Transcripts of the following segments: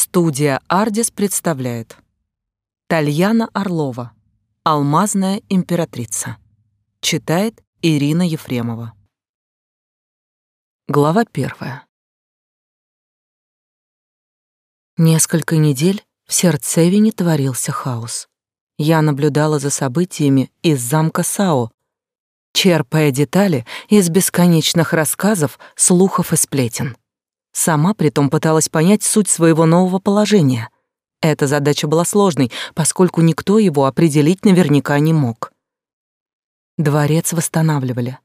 Студия «Ардис» представляет. Тальяна Орлова. «Алмазная императрица» Читает Ирина Ефремова. Глава первая. Несколько недель в Сердцевине творился хаос. Я наблюдала за событиями из замка Сао, черпая детали из бесконечных рассказов, слухов и сплетен. Сама притом пыталась понять суть своего нового положения. Эта задача была сложной, поскольку никто его определить наверняка не мог. Дворец восстанавливали.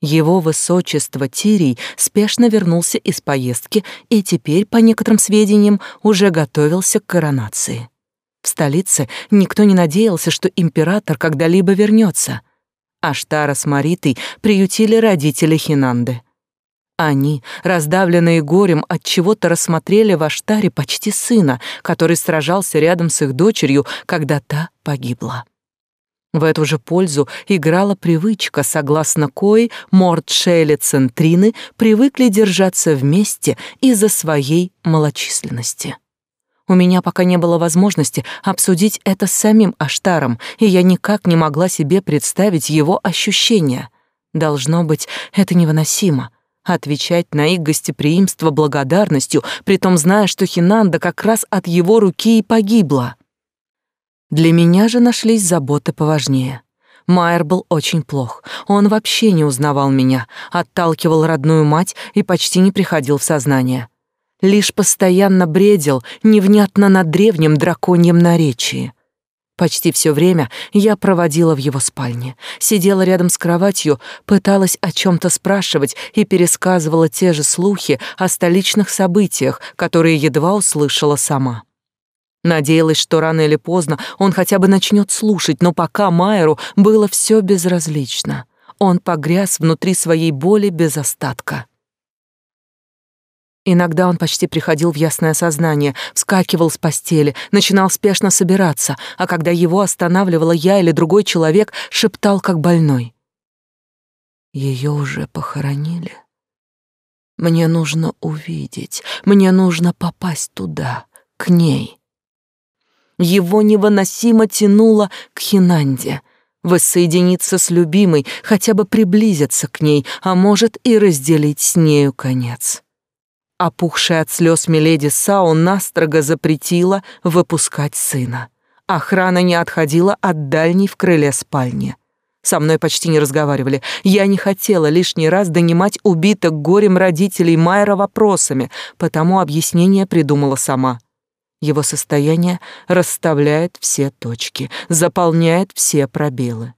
Его высочество Тирий спешно вернулся из поездки и теперь, по некоторым сведениям, уже готовился к коронации. В столице никто не надеялся, что император когда-либо вернется. Аштара с Маритой приютили родители Хинанды. Они, раздавленные горем, от чего-то рассмотрели в Аштаре почти сына, который сражался рядом с их дочерью, когда та погибла. В эту же пользу играла привычка, согласно коей Мордшелли Центрины привыкли держаться вместе из-за своей малочисленности. У меня пока не было возможности обсудить это с самим Аштаром, и я никак не могла себе представить его ощущения. Должно быть, это невыносимо — отвечать на их гостеприимство благодарностью, притом зная, что Хинанда как раз от его руки и погибла. Для меня же нашлись заботы поважнее. Майер был очень плох. Он вообще не узнавал меня, отталкивал родную мать и почти не приходил в сознание лишь постоянно бредил невнятно на древнем драконьем наречии. Почти все время я проводила в его спальне, сидела рядом с кроватью, пыталась о чем то спрашивать и пересказывала те же слухи о столичных событиях, которые едва услышала сама. Надеялась, что рано или поздно он хотя бы начнет слушать, но пока Майеру было все безразлично. Он погряз внутри своей боли без остатка. Иногда он почти приходил в ясное сознание, вскакивал с постели, начинал спешно собираться, а когда его останавливала я или другой человек, шептал как больной. Ее уже похоронили. Мне нужно увидеть, мне нужно попасть туда, к ней. Его невыносимо тянуло к Хинанде, воссоединиться с любимой, хотя бы приблизиться к ней, а может и разделить с нею конец. Опухшая от слез Миледи Сао настрого запретила выпускать сына. Охрана не отходила от дальней в крыле спальни. Со мной почти не разговаривали. Я не хотела лишний раз донимать убитых горем родителей Майера вопросами, потому объяснение придумала сама. Его состояние расставляет все точки, заполняет все пробелы.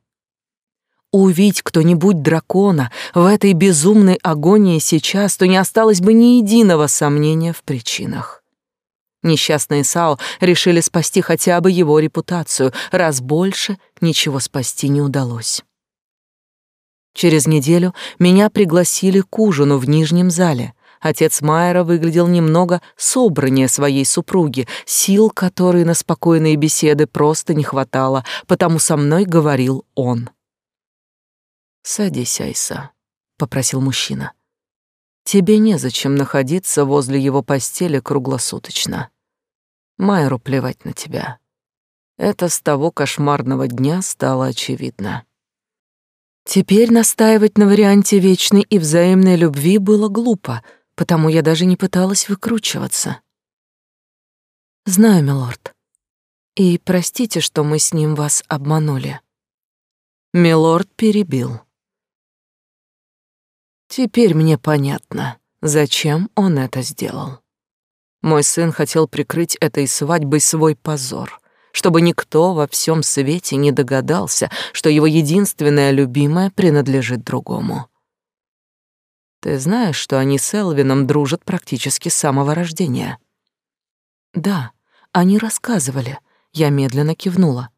Увидь кто-нибудь дракона в этой безумной агонии сейчас, то не осталось бы ни единого сомнения в причинах. Несчастные Сао решили спасти хотя бы его репутацию, раз больше ничего спасти не удалось. Через неделю меня пригласили к ужину в нижнем зале. Отец Майера выглядел немного собраннее своей супруги, сил которой на спокойные беседы просто не хватало, потому со мной говорил он. «Садись, Айса», — попросил мужчина. «Тебе незачем находиться возле его постели круглосуточно. Майру плевать на тебя. Это с того кошмарного дня стало очевидно». Теперь настаивать на варианте вечной и взаимной любви было глупо, потому я даже не пыталась выкручиваться. «Знаю, милорд. И простите, что мы с ним вас обманули». Милорд перебил. Теперь мне понятно, зачем он это сделал. Мой сын хотел прикрыть этой свадьбой свой позор, чтобы никто во всем свете не догадался, что его единственная любимая принадлежит другому. Ты знаешь, что они с Элвином дружат практически с самого рождения? Да, они рассказывали. Я медленно кивнула.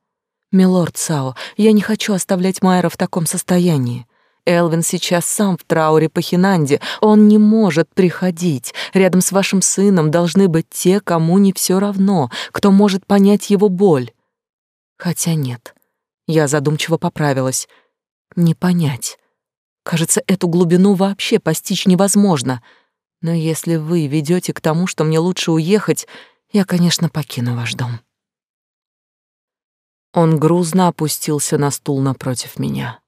Милорд Сао, я не хочу оставлять Майера в таком состоянии. Элвин сейчас сам в трауре по Хинанде. Он не может приходить. Рядом с вашим сыном должны быть те, кому не все равно, кто может понять его боль. Хотя нет. Я задумчиво поправилась. Не понять. Кажется, эту глубину вообще постичь невозможно. Но если вы ведете к тому, что мне лучше уехать, я, конечно, покину ваш дом. Он грузно опустился на стул напротив меня.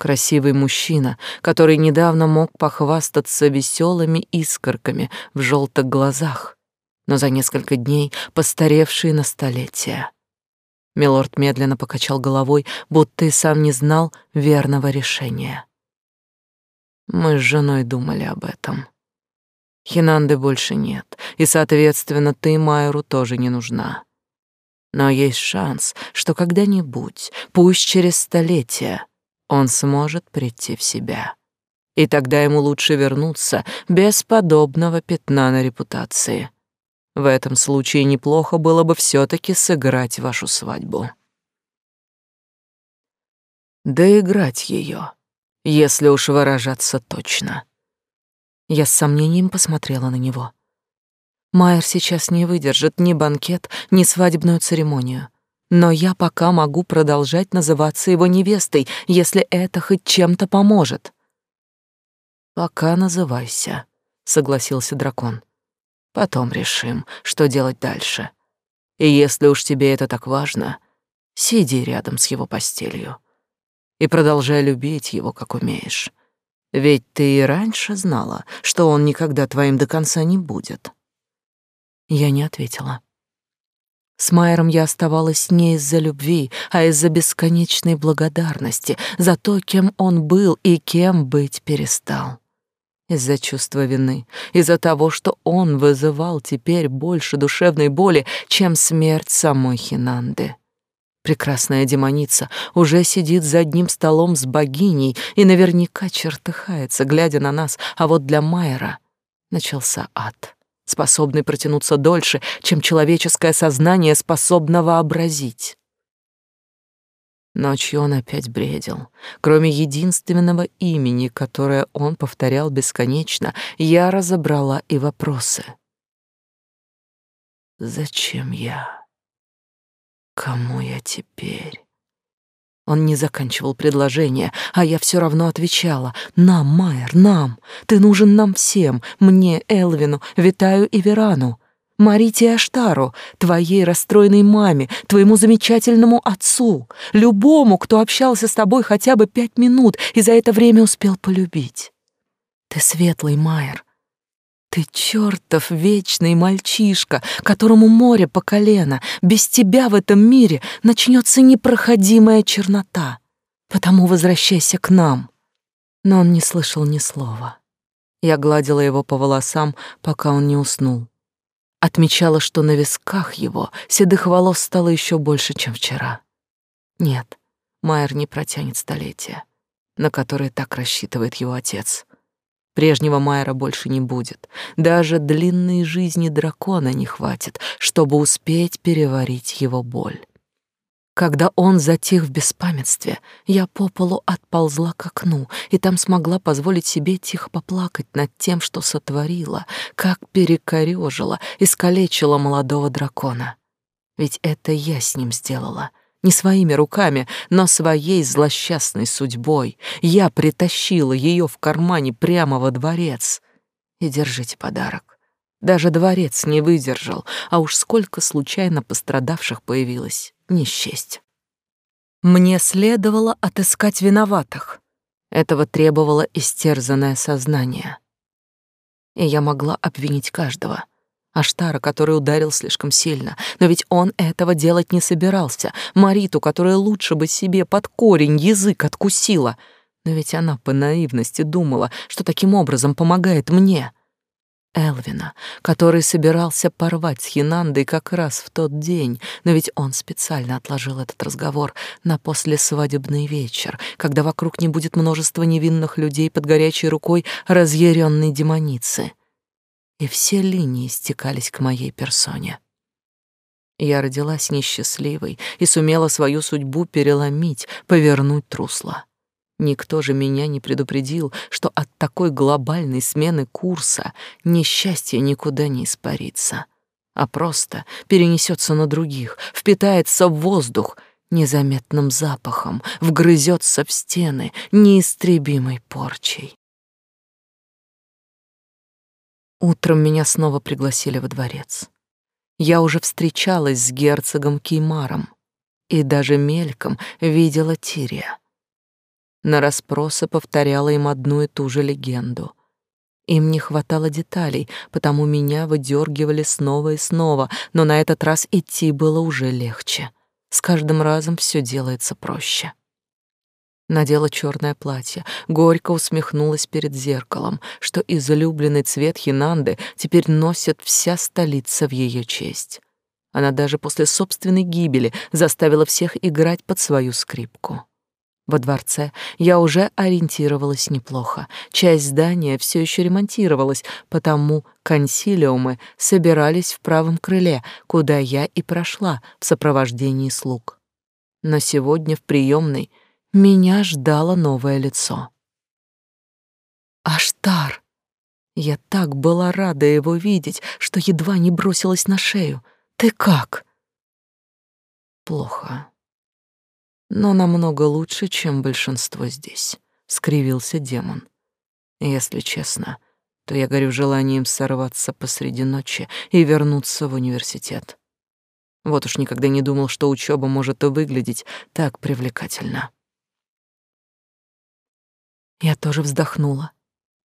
Красивый мужчина, который недавно мог похвастаться веселыми искорками в желтых глазах, но за несколько дней постаревший на столетия. Милорд медленно покачал головой, будто и сам не знал верного решения. Мы с женой думали об этом. Хинанды больше нет, и, соответственно, ты Майеру тоже не нужна. Но есть шанс, что когда-нибудь, пусть через столетия, он сможет прийти в себя. И тогда ему лучше вернуться без подобного пятна на репутации. В этом случае неплохо было бы все таки сыграть вашу свадьбу. Доиграть ее, если уж выражаться точно. Я с сомнением посмотрела на него. Майер сейчас не выдержит ни банкет, ни свадебную церемонию. Но я пока могу продолжать называться его невестой, если это хоть чем-то поможет. Пока называйся, согласился дракон. Потом решим, что делать дальше. И если уж тебе это так важно, сиди рядом с его постелью и продолжай любить его, как умеешь. Ведь ты и раньше знала, что он никогда твоим до конца не будет. Я не ответила. С Майером я оставалась не из-за любви, а из-за бесконечной благодарности за то, кем он был и кем быть перестал. Из-за чувства вины, из-за того, что он вызывал теперь больше душевной боли, чем смерть самой Хинанды. Прекрасная демоница уже сидит за одним столом с богиней и наверняка чертыхается, глядя на нас, а вот для Майера начался ад способный протянуться дольше, чем человеческое сознание способно вообразить. Ночью он опять бредил. Кроме единственного имени, которое он повторял бесконечно, я разобрала и вопросы. Зачем я? Кому я теперь? Он не заканчивал предложение, а я все равно отвечала. «Нам, Майер, нам! Ты нужен нам всем! Мне, Элвину, Витаю и Верану!» Марите Аштару, твоей расстроенной маме, твоему замечательному отцу, любому, кто общался с тобой хотя бы пять минут и за это время успел полюбить. Ты светлый, Майер, ты чертов вечный мальчишка, которому море по колено. Без тебя в этом мире начнется непроходимая чернота. Потому возвращайся к нам. Но он не слышал ни слова. Я гладила его по волосам, пока он не уснул. Отмечала, что на висках его седых волос стало еще больше, чем вчера. Нет, Майер не протянет столетия, на которые так рассчитывает его отец. Прежнего Майера больше не будет. Даже длинной жизни дракона не хватит, чтобы успеть переварить его боль. Когда он затих в беспамятстве, я по полу отползла к окну и там смогла позволить себе тихо поплакать над тем, что сотворила, как перекорёжила, искалечила молодого дракона. Ведь это я с ним сделала, не своими руками, но своей злосчастной судьбой. Я притащила ее в кармане прямо во дворец. И держите подарок. Даже дворец не выдержал, а уж сколько случайно пострадавших появилось, не. Мне следовало отыскать виноватых. Этого требовало истерзанное сознание. И я могла обвинить каждого — Аштара, который ударил слишком сильно. Но ведь он этого делать не собирался. Мариту, которая лучше бы себе под корень язык откусила. Но ведь она по наивности думала, что таким образом помогает мне. Элвина, который собирался порвать с Хинандой как раз в тот день, но ведь он специально отложил этот разговор на послесвадебный вечер, когда вокруг не будет множества невинных людей под горячей рукой разъяренной демоницы и все линии стекались к моей персоне. Я родилась несчастливой и сумела свою судьбу переломить, повернуть русло. Никто же меня не предупредил, что от такой глобальной смены курса несчастье никуда не испарится, а просто перенесется на других, впитается в воздух незаметным запахом, вгрызется в стены неистребимой порчей. Утром меня снова пригласили во дворец. Я уже встречалась с герцогом Кеймаром и даже мельком видела Тирия. На расспросы повторяла им одну и ту же легенду. Им не хватало деталей, потому меня выдергивали снова и снова, но на этот раз идти было уже легче. С каждым разом все делается проще. Надела черное платье, горько усмехнулась перед зеркалом, что излюбленный цвет Хинанды теперь носит вся столица в ее честь. Она даже после собственной гибели заставила всех играть под свою скрипку. Во дворце я уже ориентировалась неплохо. Часть здания все еще ремонтировалась, потому консилиумы собирались в правом крыле, куда я и прошла в сопровождении слуг. Но сегодня в приемной меня ждало новое лицо. Аштар! Я так была рада его видеть, что едва не бросилась на шею. Ты как? Плохо но намного лучше, чем большинство здесь, скривился демон. Если честно, то я горю желанием сорваться посреди ночи и вернуться в университет. Вот уж никогда не думал, что учеба может выглядеть так привлекательно. Я тоже вздохнула.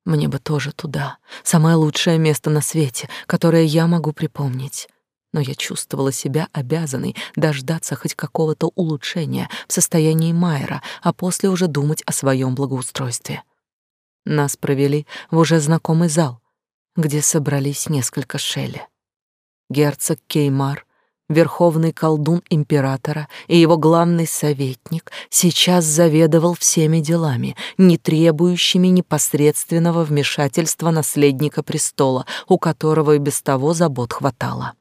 Мне бы тоже туда, самое лучшее место на свете, которое я могу припомнить но я чувствовала себя обязанной дождаться хоть какого-то улучшения в состоянии Майера, а после уже думать о своем благоустройстве. Нас провели в уже знакомый зал, где собрались несколько шелли. Герцог Кеймар, верховный колдун императора и его главный советник сейчас заведовал всеми делами, не требующими непосредственного вмешательства наследника престола, у которого и без того забот хватало.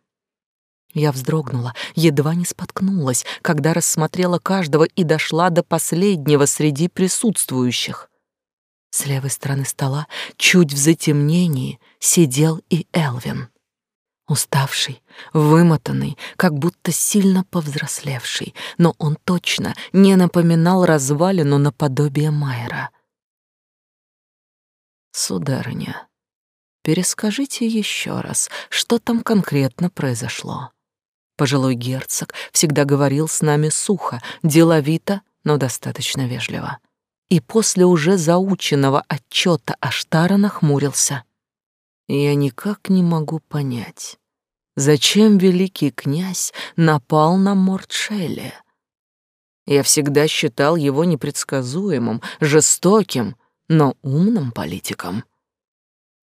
Я вздрогнула, едва не споткнулась, когда рассмотрела каждого и дошла до последнего среди присутствующих. С левой стороны стола, чуть в затемнении, сидел и Элвин. Уставший, вымотанный, как будто сильно повзрослевший, но он точно не напоминал развалину наподобие Майера. «Сударыня, перескажите еще раз, что там конкретно произошло?» Пожилой герцог всегда говорил с нами сухо, деловито, но достаточно вежливо. И после уже заученного отчета Аштара нахмурился. Я никак не могу понять, зачем великий князь напал на Мортшелли. Я всегда считал его непредсказуемым, жестоким, но умным политиком.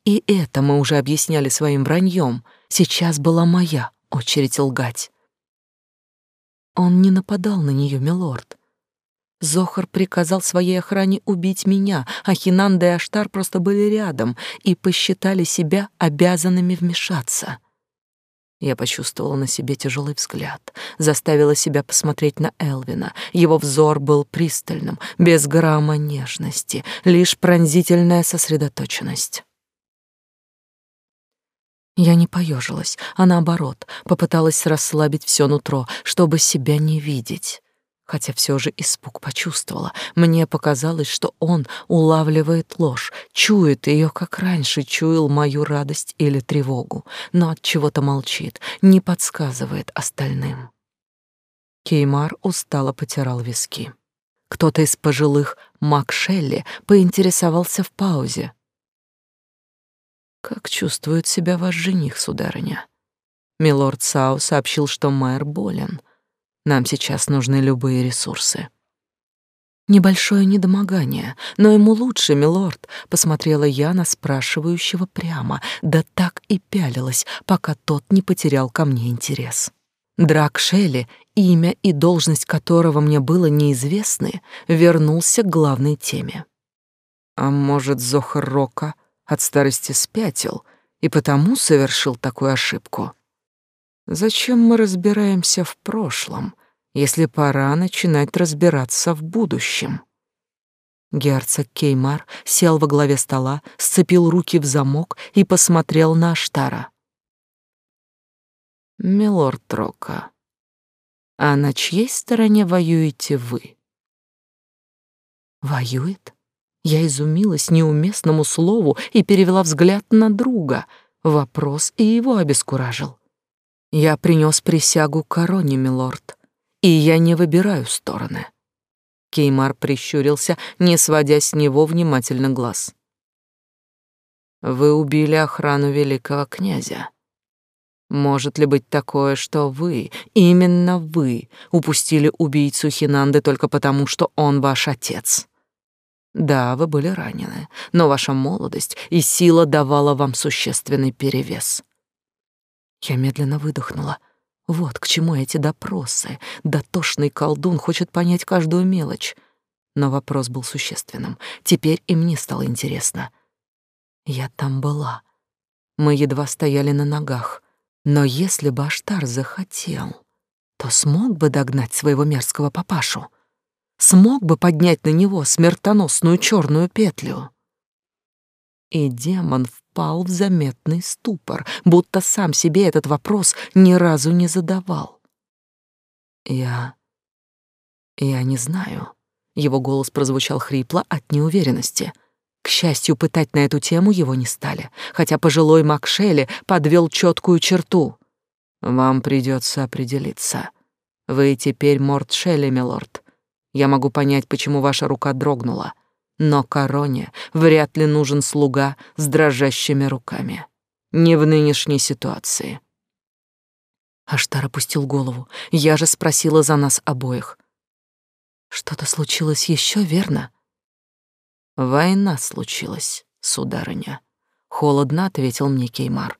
И это мы уже объясняли своим враньем. Сейчас была моя очередь лгать. Он не нападал на нее, милорд. Зохар приказал своей охране убить меня, а Хинанда и Аштар просто были рядом и посчитали себя обязанными вмешаться. Я почувствовала на себе тяжелый взгляд, заставила себя посмотреть на Элвина. Его взор был пристальным, без грамма нежности, лишь пронзительная сосредоточенность. Я не поежилась, а наоборот, попыталась расслабить все нутро, чтобы себя не видеть. Хотя все же испуг почувствовала. Мне показалось, что он улавливает ложь, чует ее, как раньше чуял мою радость или тревогу, но от чего-то молчит, не подсказывает остальным. Кеймар устало потирал виски. Кто-то из пожилых Макшелли поинтересовался в паузе. Как чувствует себя ваш жених, сударыня? Милорд Сау сообщил, что мэр болен. Нам сейчас нужны любые ресурсы. Небольшое недомогание, но ему лучше, милорд, посмотрела я на спрашивающего прямо, да так и пялилась, пока тот не потерял ко мне интерес. Драк Шелли, имя и должность которого мне было неизвестны, вернулся к главной теме. А может, Зохар Рока от старости спятил и потому совершил такую ошибку. Зачем мы разбираемся в прошлом, если пора начинать разбираться в будущем? Герцог Кеймар сел во главе стола, сцепил руки в замок и посмотрел на Аштара. «Милорд Трока, а на чьей стороне воюете вы?» «Воюет?» Я изумилась неуместному слову и перевела взгляд на друга. Вопрос и его обескуражил. Я принес присягу короне, милорд, и я не выбираю стороны. Кеймар прищурился, не сводя с него внимательно глаз. Вы убили охрану великого князя. Может ли быть такое, что вы, именно вы, упустили убийцу Хинанды только потому, что он ваш отец? Да, вы были ранены, но ваша молодость и сила давала вам существенный перевес. Я медленно выдохнула. Вот к чему эти допросы. Дотошный колдун хочет понять каждую мелочь. Но вопрос был существенным. Теперь и мне стало интересно. Я там была. Мы едва стояли на ногах. Но если бы Аштар захотел, то смог бы догнать своего мерзкого папашу, смог бы поднять на него смертоносную черную петлю. И демон впал в заметный ступор, будто сам себе этот вопрос ни разу не задавал. Я... я не знаю. Его голос прозвучал хрипло от неуверенности. К счастью, пытать на эту тему его не стали, хотя пожилой Макшелли подвел четкую черту. «Вам придется определиться. Вы теперь Морт Шелли, милорд. Я могу понять, почему ваша рука дрогнула, но короне вряд ли нужен слуга с дрожащими руками. Не в нынешней ситуации». Аштар опустил голову. Я же спросила за нас обоих. «Что-то случилось еще, верно?» Война случилась, сударыня. Холодно ответил мне Кеймар.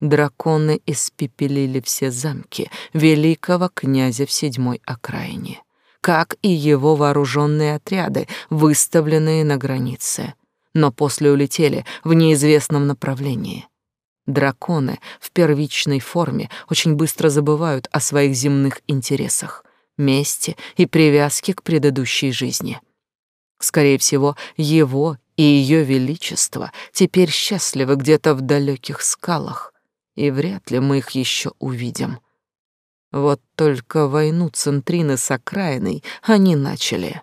Драконы испепелили все замки великого князя в седьмой окраине, как и его вооруженные отряды, выставленные на границе, но после улетели в неизвестном направлении. Драконы в первичной форме очень быстро забывают о своих земных интересах, мести и привязке к предыдущей жизни. Скорее всего, его и ее величество теперь счастливы где-то в далеких скалах, и вряд ли мы их еще увидим. Вот только войну Центрины с окраиной они начали.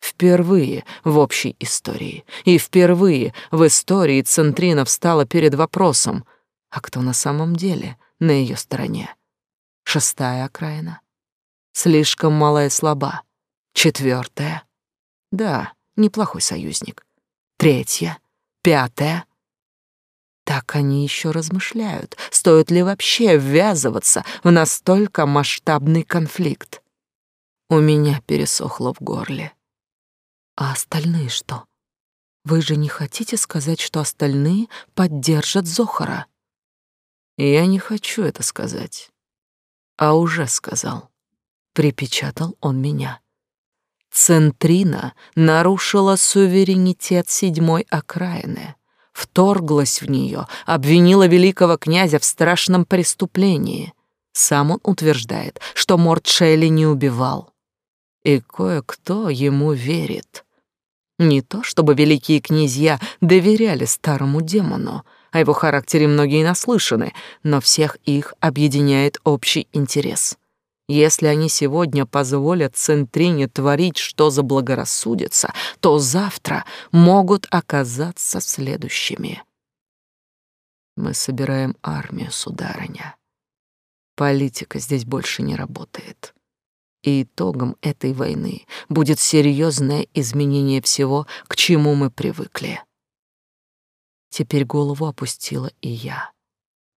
Впервые в общей истории. И впервые в истории Центрина встала перед вопросом, а кто на самом деле на ее стороне? Шестая окраина. Слишком малая слаба. Четвертая. Да, неплохой союзник. Третья, пятая. Так они еще размышляют, стоит ли вообще ввязываться в настолько масштабный конфликт. У меня пересохло в горле. А остальные что? Вы же не хотите сказать, что остальные поддержат Зохара? Я не хочу это сказать. А уже сказал. Припечатал он меня. Центрина нарушила суверенитет седьмой окраины, вторглась в нее, обвинила великого князя в страшном преступлении. Сам он утверждает, что Морт Шелли не убивал. И кое-кто ему верит. Не то чтобы великие князья доверяли старому демону, о его характере многие наслышаны, но всех их объединяет общий интерес — если они сегодня позволят Центрине творить, что заблагорассудится, то завтра могут оказаться следующими. Мы собираем армию, сударыня. Политика здесь больше не работает. И итогом этой войны будет серьезное изменение всего, к чему мы привыкли. Теперь голову опустила и я.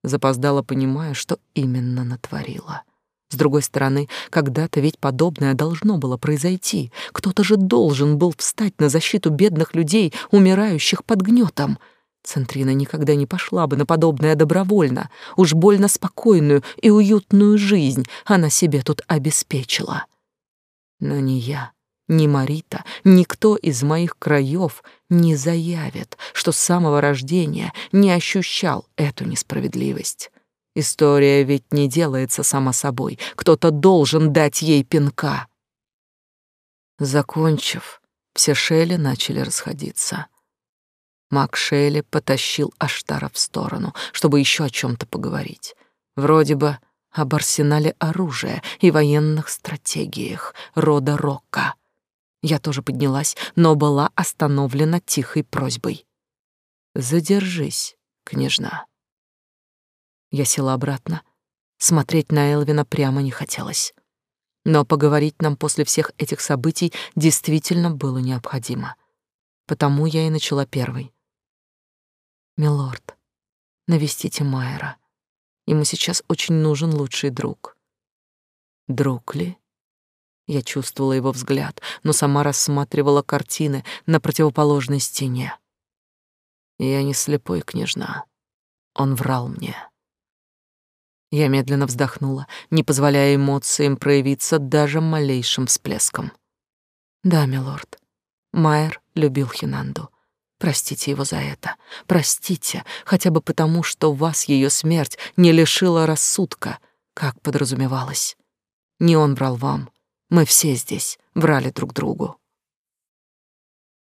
Запоздала, понимая, что именно натворила. С другой стороны, когда-то ведь подобное должно было произойти. Кто-то же должен был встать на защиту бедных людей, умирающих под гнетом. Центрина никогда не пошла бы на подобное добровольно. Уж больно спокойную и уютную жизнь она себе тут обеспечила. Но не я, ни Марита, никто из моих краев не заявит, что с самого рождения не ощущал эту несправедливость. История ведь не делается сама собой. Кто-то должен дать ей пинка. Закончив, все Шелли начали расходиться. Мак Шелли потащил Аштара в сторону, чтобы еще о чем то поговорить. Вроде бы об арсенале оружия и военных стратегиях рода Рокка. Я тоже поднялась, но была остановлена тихой просьбой. «Задержись, княжна». Я села обратно, Смотреть на Элвина прямо не хотелось. Но поговорить нам после всех этих событий действительно было необходимо. Потому я и начала первой. «Милорд, навестите Майера. Ему сейчас очень нужен лучший друг». «Друг ли?» Я чувствовала его взгляд, но сама рассматривала картины на противоположной стене. Я не слепой, княжна. Он врал мне. Я медленно вздохнула, не позволяя эмоциям проявиться даже малейшим всплеском. Да, милорд. Майер любил Хинанду. Простите его за это. Простите, хотя бы потому, что вас ее смерть не лишила рассудка, как подразумевалось. Не он врал вам, мы все здесь врали друг другу.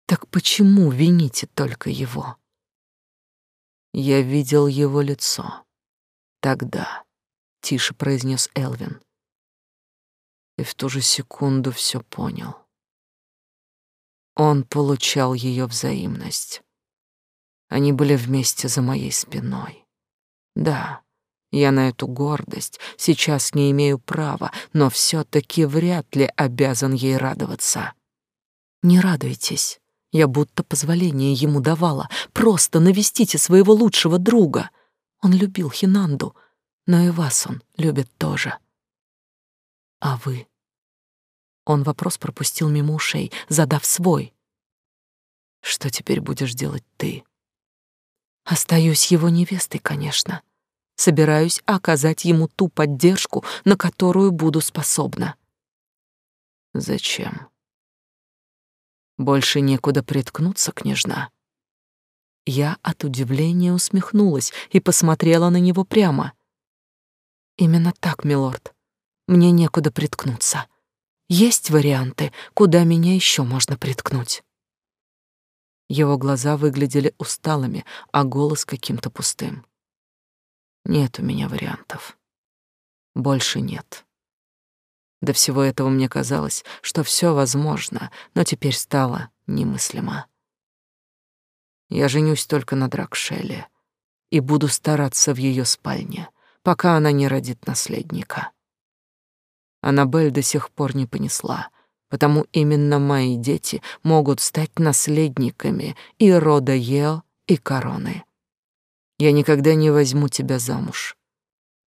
Так почему вините только его? Я видел его лицо. Тогда, тише произнес Элвин. И в ту же секунду все понял. Он получал ее взаимность. Они были вместе за моей спиной. Да, я на эту гордость сейчас не имею права, но все таки вряд ли обязан ей радоваться. Не радуйтесь. Я будто позволение ему давала. Просто навестите своего лучшего друга. Он любил Хинанду, но и вас он любит тоже. А вы? Он вопрос пропустил мимо ушей, задав свой. Что теперь будешь делать ты? Остаюсь его невестой, конечно собираюсь оказать ему ту поддержку, на которую буду способна. Зачем? Больше некуда приткнуться, княжна. Я от удивления усмехнулась и посмотрела на него прямо. Именно так, милорд. Мне некуда приткнуться. Есть варианты, куда меня еще можно приткнуть. Его глаза выглядели усталыми, а голос каким-то пустым. Нет у меня вариантов. Больше нет. До всего этого мне казалось, что все возможно, но теперь стало немыслимо. Я женюсь только на Дракшеле и буду стараться в ее спальне, пока она не родит наследника. Аннабель до сих пор не понесла, потому именно мои дети могут стать наследниками и рода Ео, и короны. Я никогда не возьму тебя замуж.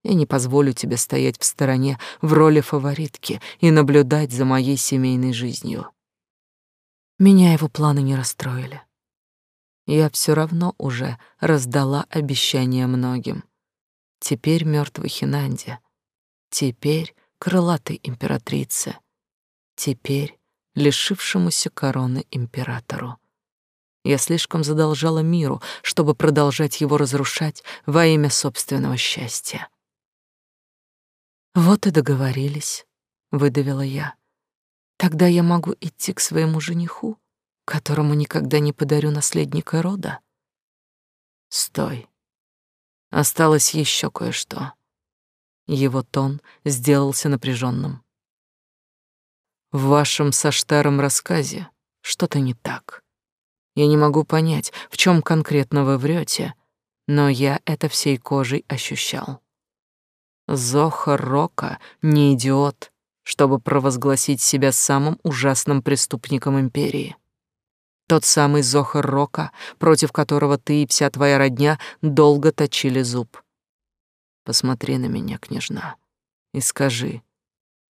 Я не позволю тебе стоять в стороне в роли фаворитки и наблюдать за моей семейной жизнью. Меня его планы не расстроили. Я все равно уже раздала обещания многим. Теперь мертвой Хинанде. Теперь крылатой императрице. Теперь лишившемуся короны императору. Я слишком задолжала миру, чтобы продолжать его разрушать во имя собственного счастья. Вот и договорились, выдавила я. Тогда я могу идти к своему жениху, которому никогда не подарю наследника рода. Стой. Осталось еще кое-что. Его тон сделался напряженным. В вашем со Штаром рассказе что-то не так. Я не могу понять, в чем конкретно вы врете, но я это всей кожей ощущал. Зохар Рока не идиот, чтобы провозгласить себя самым ужасным преступником империи. Тот самый Зохар Рока, против которого ты и вся твоя родня долго точили зуб. Посмотри на меня, княжна, и скажи,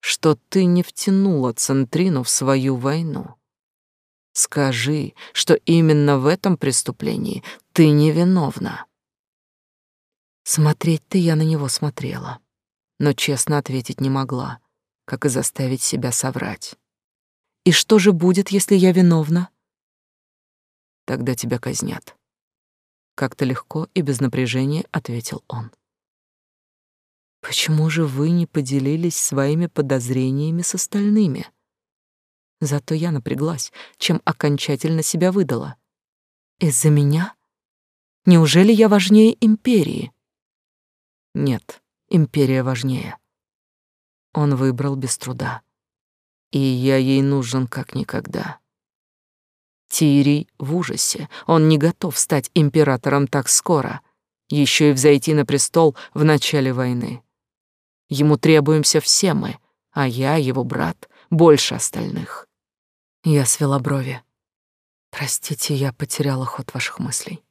что ты не втянула Центрину в свою войну. Скажи, что именно в этом преступлении ты невиновна. Смотреть-то я на него смотрела, но честно ответить не могла, как и заставить себя соврать. И что же будет, если я виновна? Тогда тебя казнят. Как-то легко и без напряжения ответил он. Почему же вы не поделились своими подозрениями с остальными? Зато я напряглась, чем окончательно себя выдала. Из-за меня? Неужели я важнее империи? Нет, империя важнее. Он выбрал без труда. И я ей нужен как никогда. Тирий в ужасе. Он не готов стать императором так скоро, еще и взойти на престол в начале войны. Ему требуемся все мы, а я, его брат, больше остальных. Я свела брови. Простите, я потеряла ход ваших мыслей.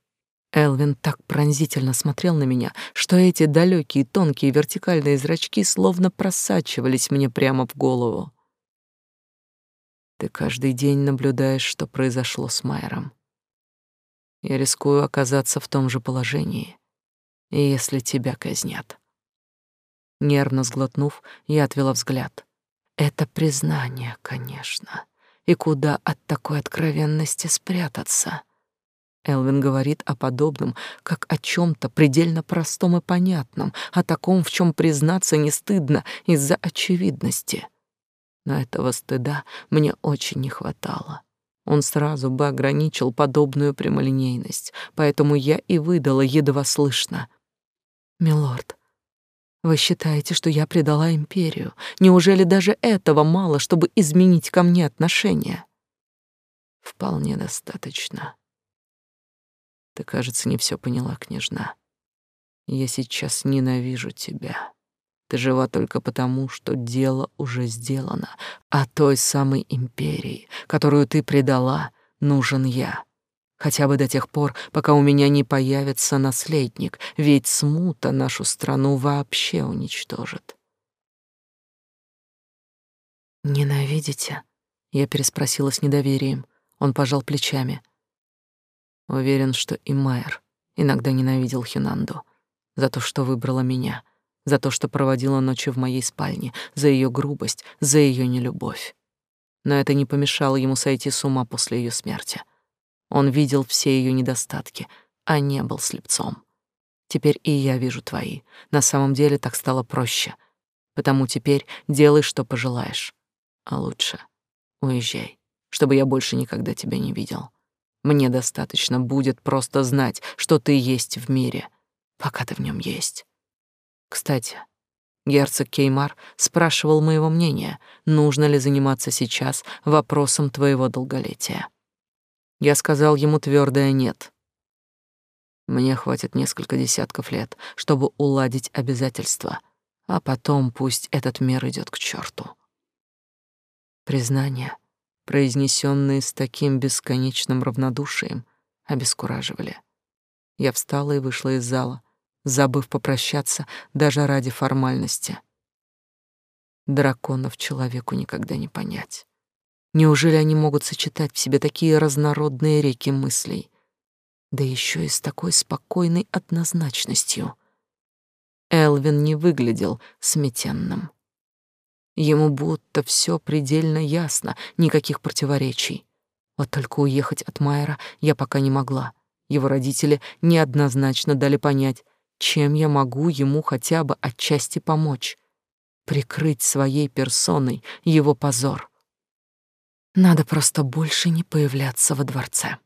Элвин так пронзительно смотрел на меня, что эти далекие тонкие вертикальные зрачки словно просачивались мне прямо в голову. Ты каждый день наблюдаешь, что произошло с Майером. Я рискую оказаться в том же положении, если тебя казнят. Нервно сглотнув, я отвела взгляд. Это признание, конечно. И куда от такой откровенности спрятаться? Элвин говорит о подобном, как о чем то предельно простом и понятном, о таком, в чем признаться не стыдно из-за очевидности. Но этого стыда мне очень не хватало. Он сразу бы ограничил подобную прямолинейность, поэтому я и выдала едва слышно. «Милорд, вы считаете, что я предала империю? Неужели даже этого мало, чтобы изменить ко мне отношение?» «Вполне достаточно», ты, кажется, не все поняла, княжна. Я сейчас ненавижу тебя. Ты жива только потому, что дело уже сделано, а той самой империи, которую ты предала, нужен я. Хотя бы до тех пор, пока у меня не появится наследник, ведь смута нашу страну вообще уничтожит. «Ненавидите?» — я переспросила с недоверием. Он пожал плечами. Уверен, что и Майер иногда ненавидел Хинанду за то, что выбрала меня, за то, что проводила ночи в моей спальне, за ее грубость, за ее нелюбовь. Но это не помешало ему сойти с ума после ее смерти. Он видел все ее недостатки, а не был слепцом. Теперь и я вижу твои. На самом деле так стало проще. Потому теперь делай, что пожелаешь. А лучше уезжай, чтобы я больше никогда тебя не видел. Мне достаточно будет просто знать, что ты есть в мире, пока ты в нем есть. Кстати, герцог Кеймар спрашивал моего мнения, нужно ли заниматься сейчас вопросом твоего долголетия. Я сказал ему твердое «нет». Мне хватит несколько десятков лет, чтобы уладить обязательства, а потом пусть этот мир идет к черту. Признание — произнесенные с таким бесконечным равнодушием, обескураживали. Я встала и вышла из зала, забыв попрощаться даже ради формальности. Драконов человеку никогда не понять. Неужели они могут сочетать в себе такие разнородные реки мыслей? Да еще и с такой спокойной однозначностью. Элвин не выглядел сметенным. Ему будто все предельно ясно, никаких противоречий. Вот только уехать от Майера я пока не могла. Его родители неоднозначно дали понять, чем я могу ему хотя бы отчасти помочь. Прикрыть своей персоной его позор. Надо просто больше не появляться во дворце.